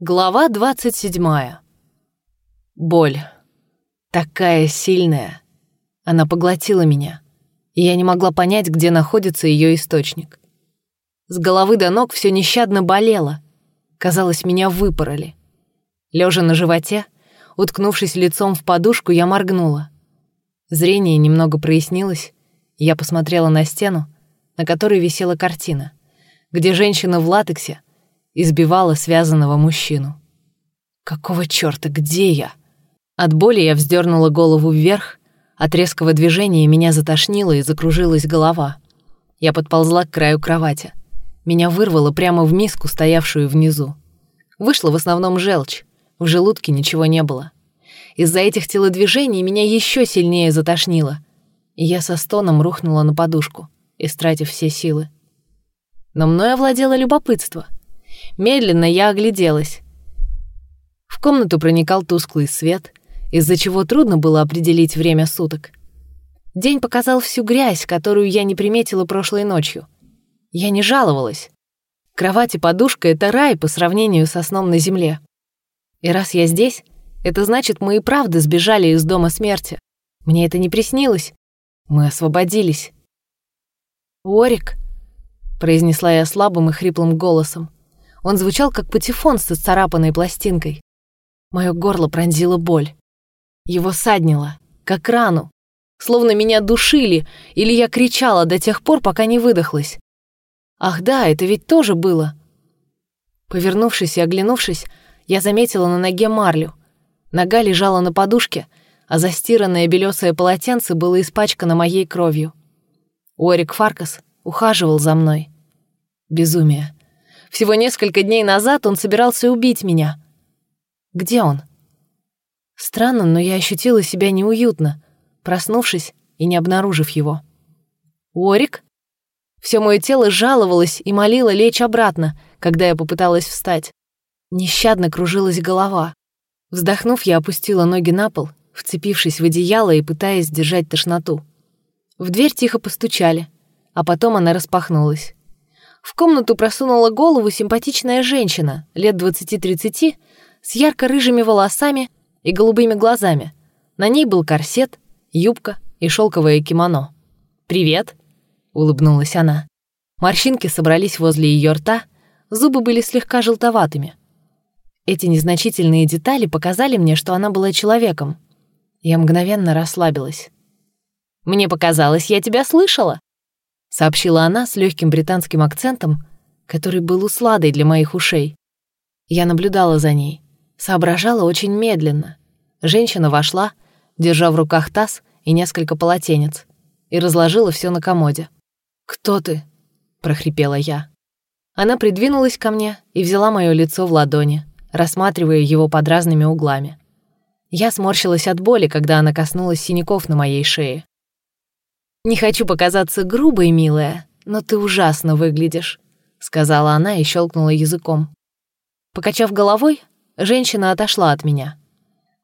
Глава 27. Боль. Такая сильная. Она поглотила меня, и я не могла понять, где находится ее источник. С головы до ног все нещадно болело. Казалось, меня выпороли. Лежа на животе, уткнувшись лицом в подушку, я моргнула. Зрение немного прояснилось, я посмотрела на стену, на которой висела картина, где женщина в латексе — избивала связанного мужчину. Какого чёрта, где я? От боли я вздернула голову вверх, от резкого движения меня затошнило и закружилась голова. Я подползла к краю кровати. Меня вырвало прямо в миску, стоявшую внизу. Вышла в основном желчь, в желудке ничего не было. Из-за этих телодвижений меня еще сильнее затошнило, и я со стоном рухнула на подушку, истратив все силы. Но мной овладело любопытство — Медленно я огляделась. В комнату проникал тусклый свет, из-за чего трудно было определить время суток. День показал всю грязь, которую я не приметила прошлой ночью. Я не жаловалась. Кровать и подушка — это рай по сравнению со сном на земле. И раз я здесь, это значит, мы и правда сбежали из дома смерти. Мне это не приснилось. Мы освободились. «Орик», — произнесла я слабым и хриплым голосом. Он звучал как патефон с царапанной пластинкой. Моё горло пронзило боль. Его саднило, как рану. Словно меня душили, или я кричала до тех пор, пока не выдохлась. Ах да, это ведь тоже было. Повернувшись и оглянувшись, я заметила на ноге марлю. Нога лежала на подушке, а застиранное белесое полотенце было испачкано моей кровью. Уорик Фаркас ухаживал за мной. Безумие. Всего несколько дней назад он собирался убить меня. Где он? Странно, но я ощутила себя неуютно, проснувшись и не обнаружив его. Уорик? Все мое тело жаловалось и молило лечь обратно, когда я попыталась встать. Нещадно кружилась голова. Вздохнув, я опустила ноги на пол, вцепившись в одеяло и пытаясь держать тошноту. В дверь тихо постучали, а потом она распахнулась. В комнату просунула голову симпатичная женщина, лет 20-30, с ярко-рыжими волосами и голубыми глазами. На ней был корсет, юбка и шелковое кимоно. «Привет», — улыбнулась она. Морщинки собрались возле ее рта, зубы были слегка желтоватыми. Эти незначительные детали показали мне, что она была человеком. Я мгновенно расслабилась. «Мне показалось, я тебя слышала», — сообщила она с легким британским акцентом, который был усладой для моих ушей. Я наблюдала за ней, соображала очень медленно. Женщина вошла, держа в руках таз и несколько полотенец, и разложила все на комоде. «Кто ты?» — прохрипела я. Она придвинулась ко мне и взяла мое лицо в ладони, рассматривая его под разными углами. Я сморщилась от боли, когда она коснулась синяков на моей шее. «Не хочу показаться грубой, милая, но ты ужасно выглядишь», — сказала она и щелкнула языком. Покачав головой, женщина отошла от меня.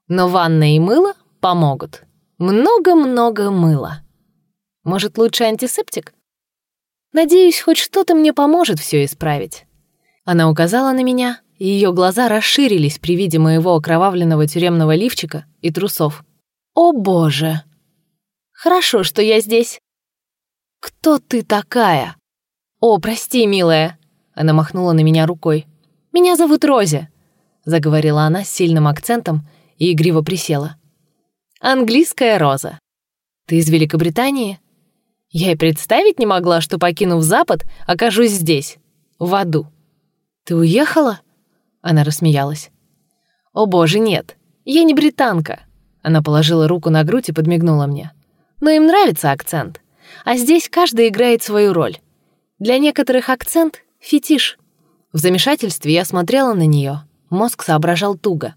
«Но ванна и мыло помогут. Много-много мыла. Может, лучше антисептик? Надеюсь, хоть что-то мне поможет все исправить». Она указала на меня, и ее глаза расширились при виде моего окровавленного тюремного лифчика и трусов. «О, боже!» Хорошо, что я здесь. Кто ты такая? О, прости, милая. Она махнула на меня рукой. Меня зовут Рози, заговорила она с сильным акцентом и игриво присела. Английская роза. Ты из Великобритании? Я и представить не могла, что, покинув Запад, окажусь здесь, в аду. Ты уехала? Она рассмеялась. О боже, нет, я не британка. Она положила руку на грудь и подмигнула мне но им нравится акцент. А здесь каждый играет свою роль. Для некоторых акцент — фетиш. В замешательстве я смотрела на нее. Мозг соображал туго.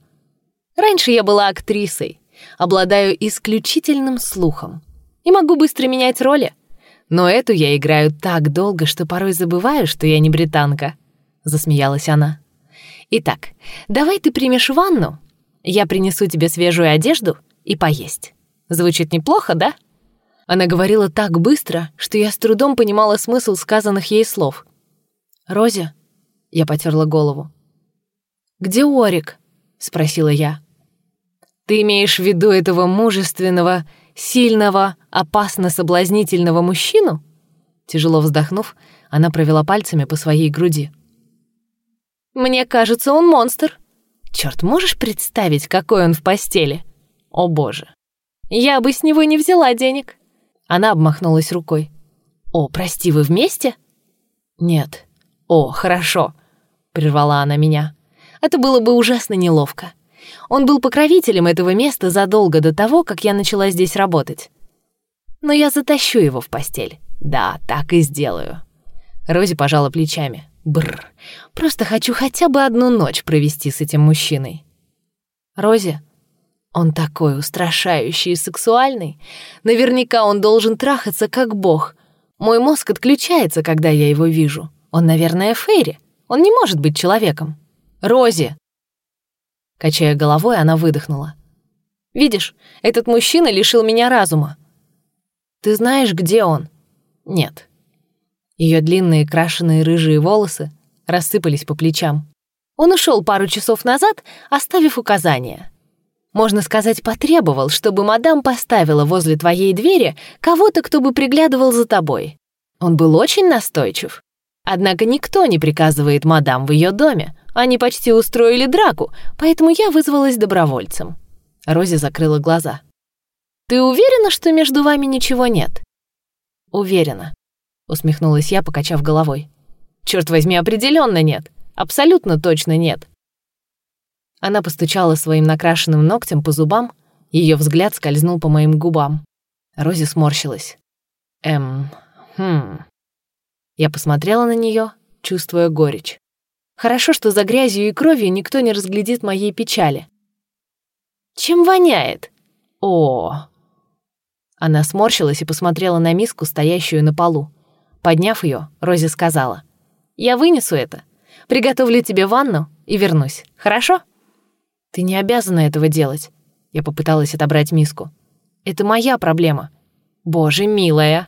Раньше я была актрисой, обладаю исключительным слухом и могу быстро менять роли. Но эту я играю так долго, что порой забываю, что я не британка», — засмеялась она. «Итак, давай ты примешь ванну, я принесу тебе свежую одежду и поесть. Звучит неплохо, да?» Она говорила так быстро, что я с трудом понимала смысл сказанных ей слов. «Рози?» — я потерла голову. «Где Орик?» — спросила я. «Ты имеешь в виду этого мужественного, сильного, опасно соблазнительного мужчину?» Тяжело вздохнув, она провела пальцами по своей груди. «Мне кажется, он монстр. Черт, можешь представить, какой он в постели? О боже! Я бы с него не взяла денег!» Она обмахнулась рукой. «О, прости, вы вместе?» «Нет». «О, хорошо», — прервала она меня. «Это было бы ужасно неловко. Он был покровителем этого места задолго до того, как я начала здесь работать. Но я затащу его в постель. Да, так и сделаю». Рози пожала плечами. Бррр. Просто хочу хотя бы одну ночь провести с этим мужчиной. Рози, он такой устрашающий и сексуальный. Наверняка он должен трахаться как бог. Мой мозг отключается, когда я его вижу. Он, наверное, Фейри. Он не может быть человеком. Рози!» Качая головой, она выдохнула. «Видишь, этот мужчина лишил меня разума. Ты знаешь, где он?» «Нет». Ее длинные крашеные рыжие волосы рассыпались по плечам. Он ушел пару часов назад, оставив указания. Можно сказать, потребовал, чтобы мадам поставила возле твоей двери кого-то, кто бы приглядывал за тобой. Он был очень настойчив. Однако никто не приказывает мадам в ее доме. Они почти устроили драку, поэтому я вызвалась добровольцем. Рози закрыла глаза. «Ты уверена, что между вами ничего нет?» «Уверена», — усмехнулась я, покачав головой. «Черт возьми, определенно нет. Абсолютно точно нет». Она постучала своим накрашенным ногтем по зубам, ее взгляд скользнул по моим губам. Рози сморщилась. «Эм, хм...» Я посмотрела на нее, чувствуя горечь. Хорошо, что за грязью и кровью никто не разглядит моей печали. «Чем воняет?» «О!» Она сморщилась и посмотрела на миску, стоящую на полу. Подняв ее, Рози сказала. «Я вынесу это. Приготовлю тебе ванну и вернусь. Хорошо?» «Ты не обязана этого делать». Я попыталась отобрать миску. «Это моя проблема». «Боже, милая!»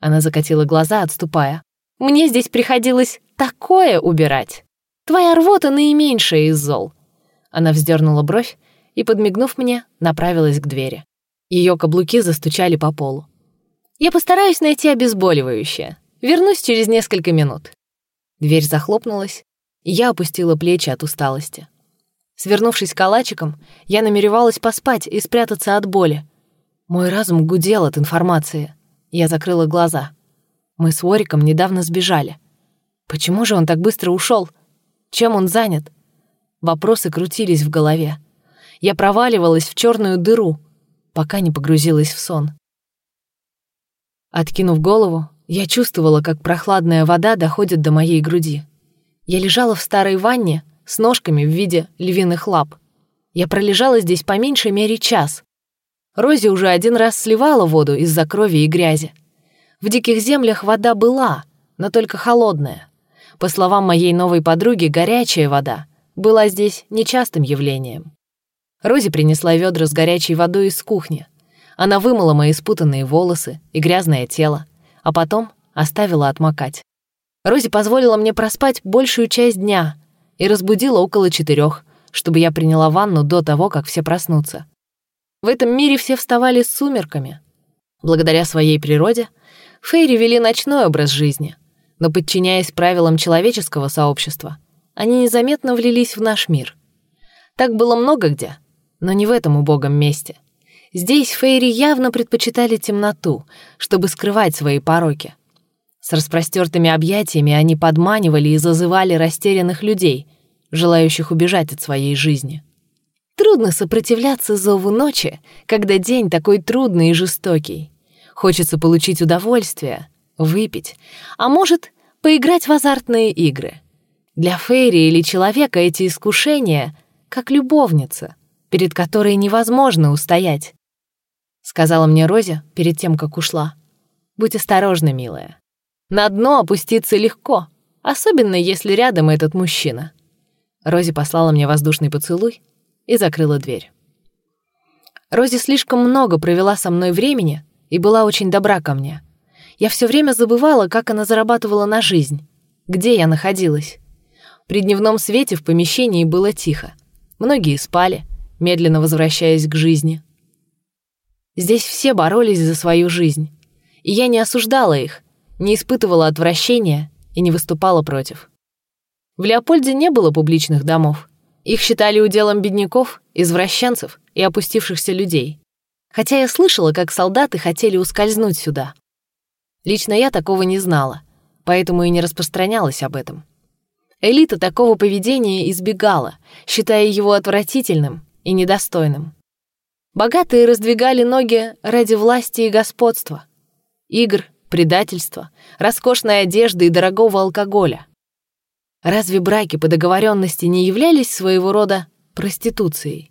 Она закатила глаза, отступая. Мне здесь приходилось такое убирать. Твоя рвота наименьшая из зол». Она вздернула бровь и, подмигнув мне, направилась к двери. Ее каблуки застучали по полу. «Я постараюсь найти обезболивающее. Вернусь через несколько минут». Дверь захлопнулась, и я опустила плечи от усталости. Свернувшись калачиком, я намеревалась поспать и спрятаться от боли. Мой разум гудел от информации. Я закрыла глаза — мы с Уориком недавно сбежали. Почему же он так быстро ушел? Чем он занят? Вопросы крутились в голове. Я проваливалась в черную дыру, пока не погрузилась в сон. Откинув голову, я чувствовала, как прохладная вода доходит до моей груди. Я лежала в старой ванне с ножками в виде львиных лап. Я пролежала здесь по меньшей мере час. Рози уже один раз сливала воду из-за крови и грязи. В диких землях вода была, но только холодная. По словам моей новой подруги, горячая вода была здесь нечастым явлением. Рози принесла ведра с горячей водой из кухни. Она вымыла мои спутанные волосы и грязное тело, а потом оставила отмокать. Рози позволила мне проспать большую часть дня и разбудила около четырех, чтобы я приняла ванну до того, как все проснутся. В этом мире все вставали с сумерками. Благодаря своей природе — Фейри вели ночной образ жизни, но, подчиняясь правилам человеческого сообщества, они незаметно влились в наш мир. Так было много где, но не в этом убогом месте. Здесь Фейри явно предпочитали темноту, чтобы скрывать свои пороки. С распростертыми объятиями они подманивали и зазывали растерянных людей, желающих убежать от своей жизни. Трудно сопротивляться зову ночи, когда день такой трудный и жестокий. Хочется получить удовольствие, выпить, а может, поиграть в азартные игры. Для Фейри или человека эти искушения как любовница, перед которой невозможно устоять. Сказала мне Рози перед тем, как ушла. Будь осторожна, милая. На дно опуститься легко, особенно если рядом этот мужчина. Рози послала мне воздушный поцелуй и закрыла дверь. Рози слишком много провела со мной времени, и была очень добра ко мне. Я все время забывала, как она зарабатывала на жизнь, где я находилась. При дневном свете в помещении было тихо. Многие спали, медленно возвращаясь к жизни. Здесь все боролись за свою жизнь, и я не осуждала их, не испытывала отвращения и не выступала против. В Леопольде не было публичных домов. Их считали уделом бедняков, извращенцев и опустившихся людей. Хотя я слышала, как солдаты хотели ускользнуть сюда. Лично я такого не знала, поэтому и не распространялась об этом. Элита такого поведения избегала, считая его отвратительным и недостойным. Богатые раздвигали ноги ради власти и господства, игр, предательства, роскошной одежды и дорогого алкоголя. Разве браки по договоренности не являлись своего рода проституцией?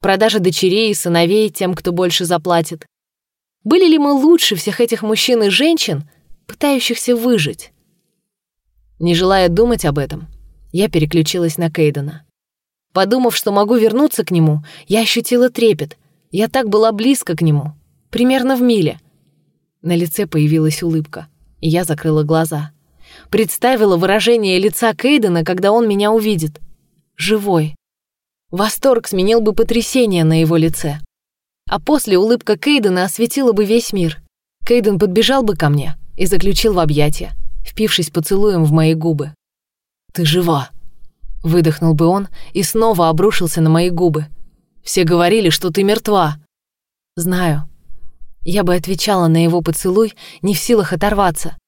Продажа дочерей и сыновей тем, кто больше заплатит. Были ли мы лучше всех этих мужчин и женщин, пытающихся выжить? Не желая думать об этом, я переключилась на Кейдена. Подумав, что могу вернуться к нему, я ощутила трепет. Я так была близко к нему, примерно в миле. На лице появилась улыбка, и я закрыла глаза. Представила выражение лица Кейдена, когда он меня увидит. Живой. Восторг сменил бы потрясение на его лице. А после улыбка Кейдена осветила бы весь мир. Кейден подбежал бы ко мне и заключил в объятия, впившись поцелуем в мои губы. «Ты жива!» Выдохнул бы он и снова обрушился на мои губы. «Все говорили, что ты мертва!» «Знаю». Я бы отвечала на его поцелуй, не в силах оторваться.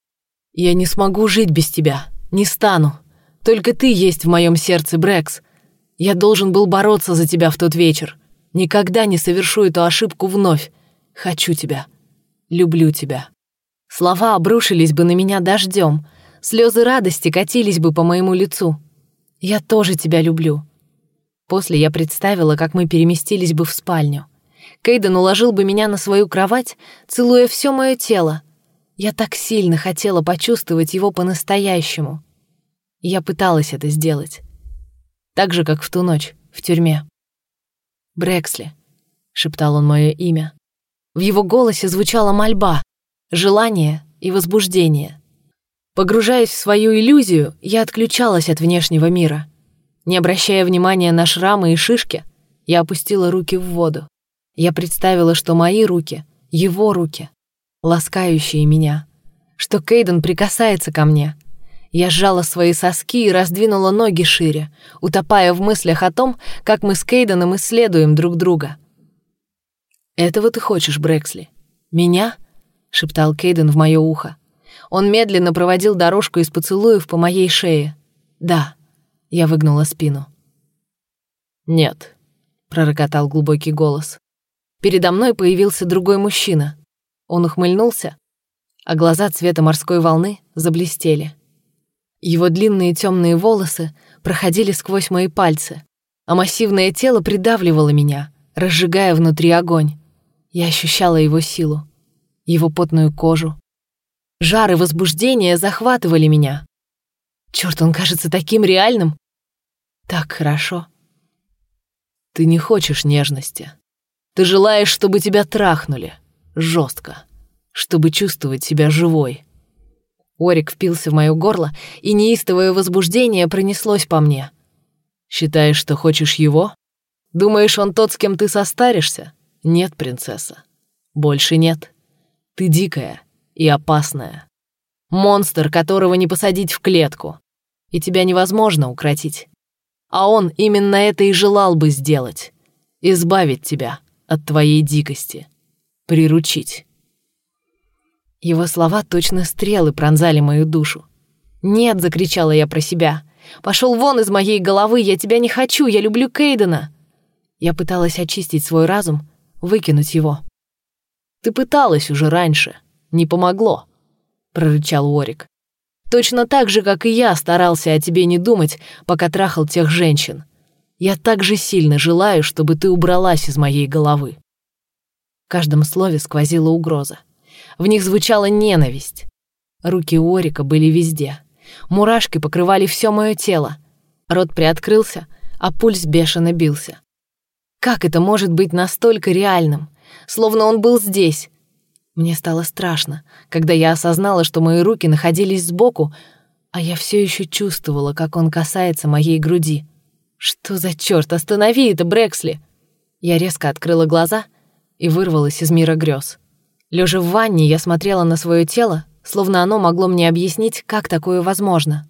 Я не смогу жить без тебя. Не стану. Только ты есть в моем сердце, Брекс. Я должен был бороться за тебя в тот вечер. Никогда не совершу эту ошибку вновь. Хочу тебя. Люблю тебя. Слова обрушились бы на меня дождем. Слезы радости катились бы по моему лицу. Я тоже тебя люблю. После я представила, как мы переместились бы в спальню. Кейден уложил бы меня на свою кровать, целуя все мое тело, я так сильно хотела почувствовать его по-настоящему. Я пыталась это сделать. Так же, как в ту ночь, в тюрьме. «Брэксли», — шептал он мое имя. В его голосе звучала мольба, желание и возбуждение. Погружаясь в свою иллюзию, я отключалась от внешнего мира. Не обращая внимания на шрамы и шишки, я опустила руки в воду. Я представила, что мои руки — его руки, ласкающие меня, что Кейден прикасается ко мне. Я сжала свои соски и раздвинула ноги шире, утопая в мыслях о том, как мы с Кейденом исследуем друг друга. «Этого ты хочешь, Брэксли? Меня?» — шептал Кейден в мое ухо. Он медленно проводил дорожку из поцелуев по моей шее. «Да», — я выгнула спину. «Нет», — пророкотал глубокий голос. Передо мной появился другой мужчина. Он ухмыльнулся, а глаза цвета морской волны заблестели. Его длинные темные волосы проходили сквозь мои пальцы, а массивное тело придавливало меня, разжигая внутри огонь. Я ощущала его силу, его потную кожу. Жар и возбуждение захватывали меня. Черт, он кажется таким реальным. Так хорошо. Ты не хочешь нежности. Ты желаешь, чтобы тебя трахнули жестко, чтобы чувствовать себя живой. Орик впился в моё горло, и неистовое возбуждение пронеслось по мне. «Считаешь, что хочешь его? Думаешь, он тот, с кем ты состаришься? Нет, принцесса. Больше нет. Ты дикая и опасная. Монстр, которого не посадить в клетку. И тебя невозможно укротить. А он именно это и желал бы сделать. Избавить тебя от твоей дикости приручить. Его слова точно стрелы пронзали мою душу. «Нет!» — закричала я про себя. «Пошел вон из моей головы! Я тебя не хочу! Я люблю Кейдена!» Я пыталась очистить свой разум, выкинуть его. «Ты пыталась уже раньше. Не помогло», — прорычал Уорик. «Точно так же, как и я старался о тебе не думать, пока трахал тех женщин. Я так же сильно желаю, чтобы ты убралась из моей головы». В каждом слове сквозила угроза. В них звучала ненависть. Руки Орика были везде. Мурашки покрывали все мое тело. Рот приоткрылся, а пульс бешено бился. Как это может быть настолько реальным? Словно он был здесь. Мне стало страшно, когда я осознала, что мои руки находились сбоку, а я все еще чувствовала, как он касается моей груди. Что за черт? Останови это, Брэксли! Я резко открыла глаза и вырвалась из мира грез. Лежа в ванне, я смотрела на свое тело, словно оно могло мне объяснить, как такое возможно.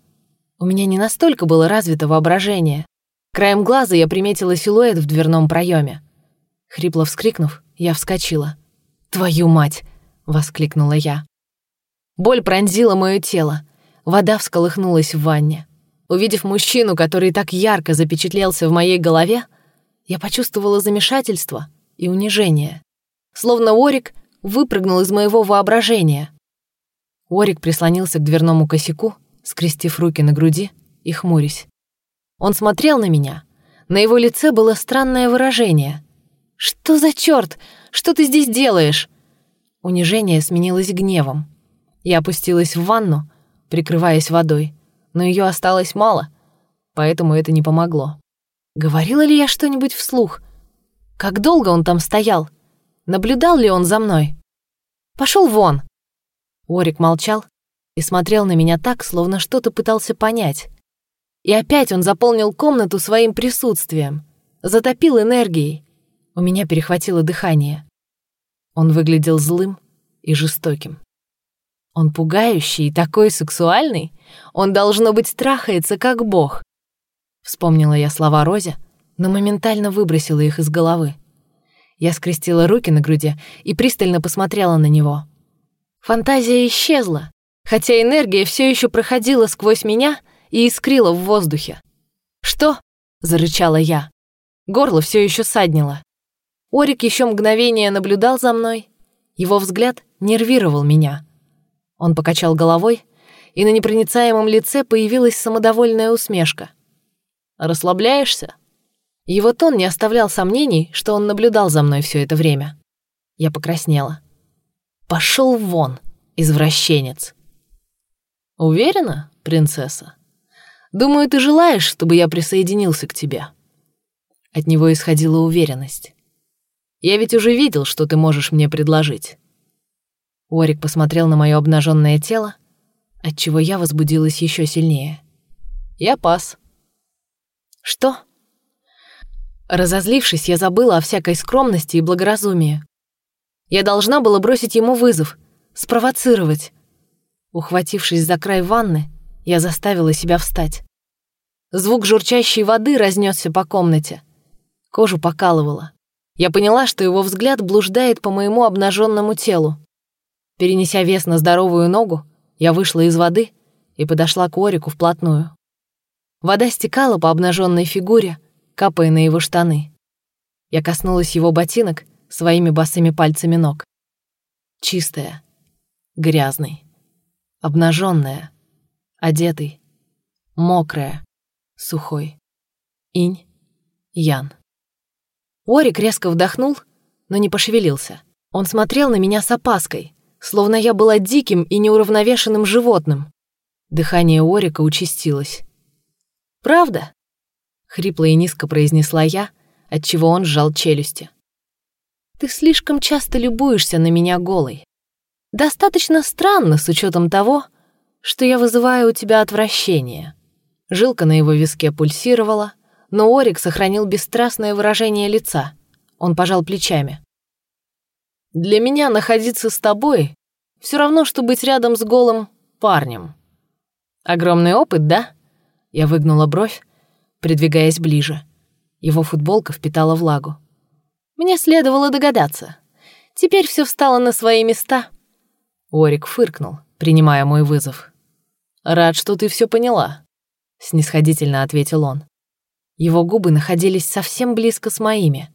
У меня не настолько было развито воображение. Краем глаза я приметила силуэт в дверном проеме. Хрипло вскрикнув, я вскочила. «Твою мать!» — воскликнула я. Боль пронзила мое тело. Вода всколыхнулась в ванне. Увидев мужчину, который так ярко запечатлелся в моей голове, я почувствовала замешательство и унижение. Словно Орик выпрыгнул из моего воображения. Орик прислонился к дверному косяку, скрестив руки на груди и хмурясь. Он смотрел на меня. На его лице было странное выражение. «Что за чёрт? Что ты здесь делаешь?» Унижение сменилось гневом. Я опустилась в ванну, прикрываясь водой, но её осталось мало, поэтому это не помогло. Говорила ли я что-нибудь вслух? Как долго он там стоял? Наблюдал ли он за мной? Пошел вон!» Орик молчал, и смотрел на меня так, словно что-то пытался понять. И опять он заполнил комнату своим присутствием, затопил энергией. У меня перехватило дыхание. Он выглядел злым и жестоким. Он пугающий и такой сексуальный. Он, должно быть, трахается, как бог. Вспомнила я слова Розе, но моментально выбросила их из головы. Я скрестила руки на груди и пристально посмотрела на него. Фантазия исчезла, хотя энергия все еще проходила сквозь меня и искрила в воздухе. «Что?» — зарычала я. Горло все еще саднило. Орик еще мгновение наблюдал за мной. Его взгляд нервировал меня. Он покачал головой, и на непроницаемом лице появилась самодовольная усмешка. «Расслабляешься?» Его тон не оставлял сомнений, что он наблюдал за мной все это время. Я покраснела. «Пошел вон, извращенец!» «Уверена, принцесса? Думаю, ты желаешь, чтобы я присоединился к тебе». От него исходила уверенность. «Я ведь уже видел, что ты можешь мне предложить». Уорик посмотрел на мое обнаженное тело, отчего я возбудилась еще сильнее. «Я пас». «Что?» Разозлившись, я забыла о всякой скромности и благоразумии. Я должна была бросить ему вызов, спровоцировать, Ухватившись за край ванны, я заставила себя встать. Звук журчащей воды разнесся по комнате. Кожу покалывало. Я поняла, что его взгляд блуждает по моему обнаженному телу. Перенеся вес на здоровую ногу, я вышла из воды и подошла к Орику вплотную. Вода стекала по обнаженной фигуре, капая на его штаны. Я коснулась его ботинок своими босыми пальцами ног. Чистая, грязный обнаженная, одетый, мокрая, сухой. Инь, Ян. Орик резко вдохнул, но не пошевелился. Он смотрел на меня с опаской, словно я была диким и неуравновешенным животным. Дыхание Орика участилось. «Правда?» — хрипло и низко произнесла я, отчего он сжал челюсти. «Ты слишком часто любуешься на меня голой. Достаточно странно с учетом того, что я вызываю у тебя отвращение. Жилка на его виске пульсировала, но Орик сохранил бесстрастное выражение лица. Он пожал плечами. «Для меня находиться с тобой все равно, что быть рядом с голым парнем. Огромный опыт, да?» Я выгнула бровь, придвигаясь ближе. Его футболка впитала влагу. Мне следовало догадаться. Теперь все встало на свои места. Орик фыркнул, принимая мой вызов. «Рад, что ты все поняла», — снисходительно ответил он. Его губы находились совсем близко с моими.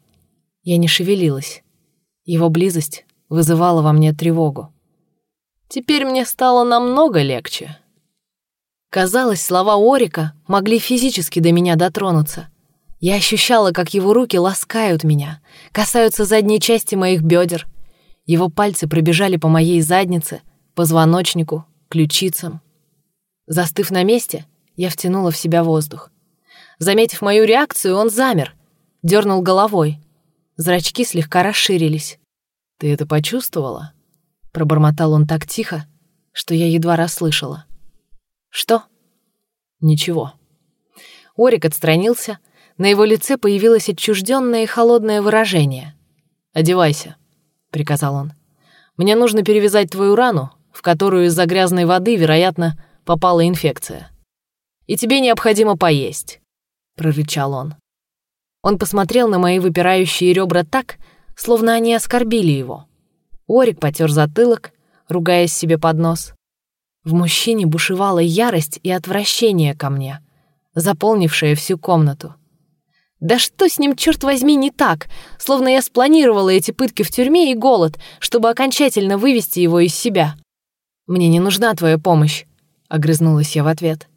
Я не шевелилась. Его близость вызывала во мне тревогу. Теперь мне стало намного легче. Казалось, слова Орика могли физически до меня дотронуться. Я ощущала, как его руки ласкают меня, касаются задней части моих бедер, его пальцы пробежали по моей заднице, позвоночнику, ключицам. Застыв на месте, я втянула в себя воздух. Заметив мою реакцию, он замер, дернул головой. Зрачки слегка расширились. «Ты это почувствовала?» Пробормотал он так тихо, что я едва расслышала. «Что?» Ничего. Орик отстранился, на его лице появилось отчужденное и холодное выражение. «Одевайся», — приказал он. «Мне нужно перевязать твою рану, в которую из-за грязной воды, вероятно, попала инфекция. И тебе необходимо поесть», — прорычал он. Он посмотрел на мои выпирающие ребра так, словно они оскорбили его. Орик потер затылок, ругаясь себе под нос. В мужчине бушевала ярость и отвращение ко мне, заполнившее всю комнату. Да что с ним, черт возьми, не так? Словно я спланировала эти пытки в тюрьме и голод, чтобы окончательно вывести его из себя. «Мне не нужна твоя помощь», — огрызнулась я в ответ.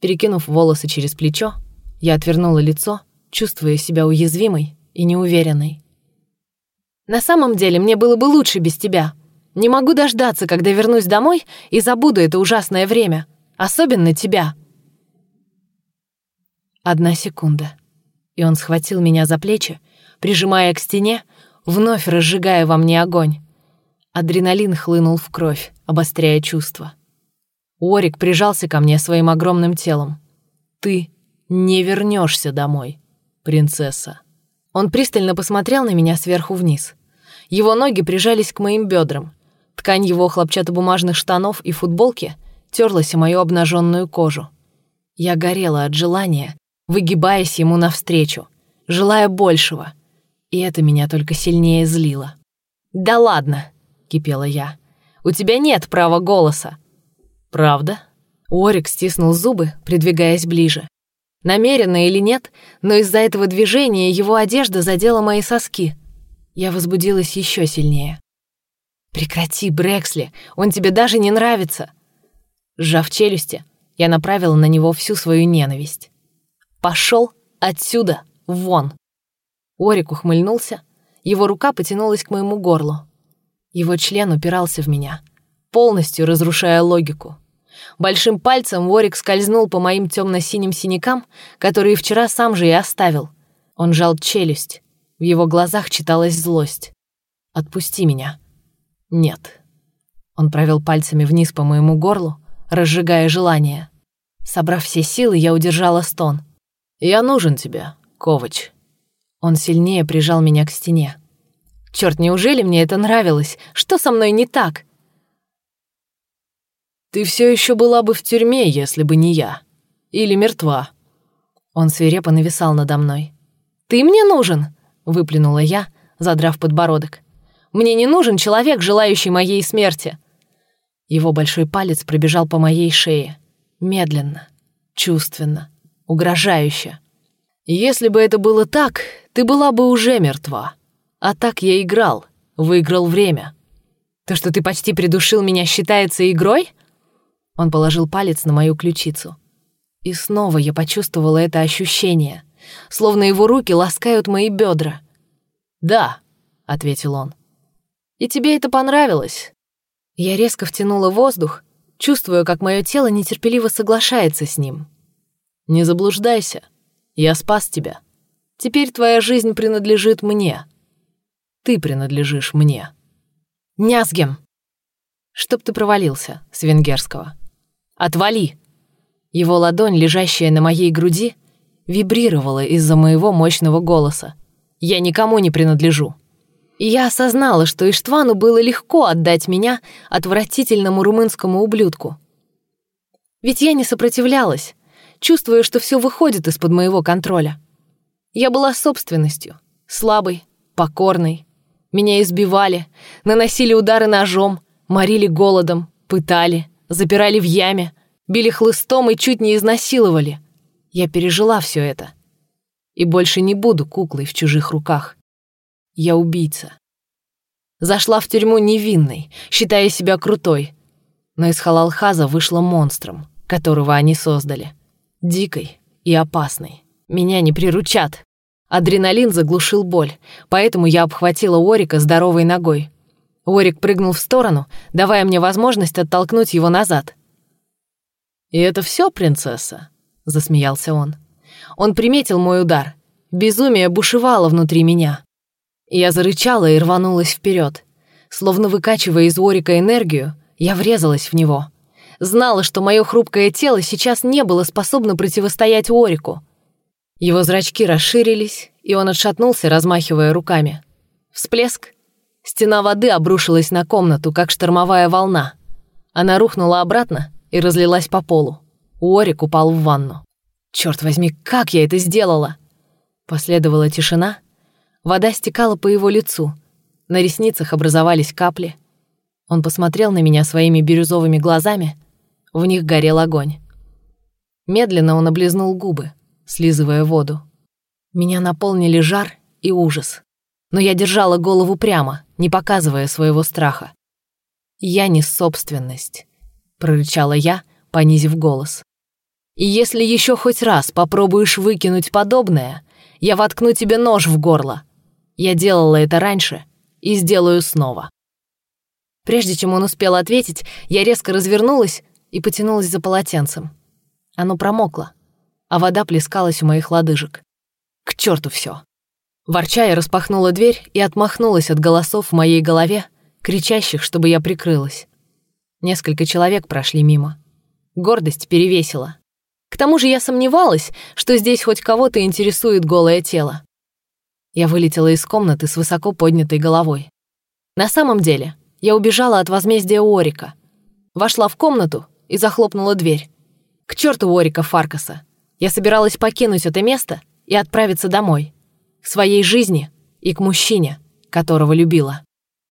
Перекинув волосы через плечо, я отвернула лицо, чувствуя себя уязвимой и неуверенной. «На самом деле мне было бы лучше без тебя. Не могу дождаться, когда вернусь домой и забуду это ужасное время. Особенно тебя». Одна секунда и он схватил меня за плечи, прижимая к стене, вновь разжигая во мне огонь. Адреналин хлынул в кровь, обостряя чувства. Орик прижался ко мне своим огромным телом. «Ты не вернешься домой, принцесса». Он пристально посмотрел на меня сверху вниз. Его ноги прижались к моим бедрам. Ткань его хлопчатобумажных штанов и футболки терлась о мою обнаженную кожу. Я горела от желания, выгибаясь ему навстречу, желая большего. И это меня только сильнее злило. «Да ладно!» — кипела я. «У тебя нет права голоса!» «Правда?» Орик стиснул зубы, придвигаясь ближе. Намеренно или нет, но из-за этого движения его одежда задела мои соски. Я возбудилась еще сильнее. «Прекрати, Брэксли, он тебе даже не нравится!» Сжав челюсти, я направила на него всю свою ненависть. Пошел отсюда, вон!» Орик ухмыльнулся, его рука потянулась к моему горлу. Его член упирался в меня, полностью разрушая логику. Большим пальцем Ворик скользнул по моим темно-синим синякам, которые вчера сам же и оставил. Он жал челюсть. В его глазах читалась злость. «Отпусти меня». «Нет». Он провел пальцами вниз по моему горлу, разжигая желание. Собрав все силы, я удержала стон — «Я нужен тебе, Ковач». Он сильнее прижал меня к стене. Черт, неужели мне это нравилось? Что со мной не так? Ты все еще была бы в тюрьме, если бы не я. Или мертва. Он свирепо нависал надо мной. «Ты мне нужен!» — выплюнула я, задрав подбородок. «Мне не нужен человек, желающий моей смерти!» Его большой палец пробежал по моей шее. Медленно, чувственно, угрожающе. «Если бы это было так, ты была бы уже мертва. А так я играл, выиграл время. То, что ты почти придушил меня, считается игрой?» Он положил палец на мою ключицу. И снова я почувствовала это ощущение, словно его руки ласкают мои бедра. «Да», — ответил он. «И тебе это понравилось?» Я резко втянула воздух, чувствуя, как мое тело нетерпеливо соглашается с ним. Не заблуждайся. Я спас тебя. Теперь твоя жизнь принадлежит мне. Ты принадлежишь мне. Нязгем! Чтоб ты провалился, с венгерского. Отвали! Его ладонь, лежащая на моей груди, вибрировала из-за моего мощного голоса. Я никому не принадлежу. И я осознала, что Иштвану было легко отдать меня отвратительному румынскому ублюдку. Ведь я не сопротивлялась, чувствуя, что все выходит из-под моего контроля. Я была собственностью, слабой, покорной. Меня избивали, наносили удары ножом, морили голодом, пытали, запирали в яме, били хлыстом и чуть не изнасиловали. Я пережила все это. И больше не буду куклой в чужих руках. Я убийца. Зашла в тюрьму невинной, считая себя крутой. Но из Халалхаза вышла монстром, которого они создали дикой и опасной. Меня не приручат. Адреналин заглушил боль, поэтому я обхватила Орика здоровой ногой. Орик прыгнул в сторону, давая мне возможность оттолкнуть его назад. «И это все, принцесса?» — засмеялся он. Он приметил мой удар. Безумие бушевало внутри меня. Я зарычала и рванулась вперед. Словно выкачивая из Орика энергию, я врезалась в него. знала, что мое хрупкое тело сейчас не было способно противостоять Орику. Его зрачки расширились, и он отшатнулся, размахивая руками. Всплеск. Стена воды обрушилась на комнату, как штормовая волна. Она рухнула обратно и разлилась по полу. Уорик упал в ванну. Черт возьми, как я это сделала? Последовала тишина. Вода стекала по его лицу. На ресницах образовались капли. Он посмотрел на меня своими бирюзовыми глазами. В них горел огонь. Медленно он облизнул губы, слизывая воду. Меня наполнили жар и ужас. Но я держала голову прямо, не показывая своего страха. «Я не собственность», — прорычала я, понизив голос. «И если еще хоть раз попробуешь выкинуть подобное, я воткну тебе нож в горло. Я делала это раньше и сделаю снова». Прежде чем он успел ответить, я резко развернулась и потянулась за полотенцем. Оно промокло, а вода плескалась у моих лодыжек. К черту все. Ворча, я распахнула дверь и отмахнулась от голосов в моей голове, кричащих, чтобы я прикрылась. Несколько человек прошли мимо. Гордость перевесила. К тому же я сомневалась, что здесь хоть кого-то интересует голое тело. Я вылетела из комнаты с высоко поднятой головой. На самом деле, я убежала от возмездия Орика. Вошла в комнату и захлопнула дверь. К черту Орика Фаркаса. Я собиралась покинуть это место и отправиться домой. Своей жизни и к мужчине, которого любила.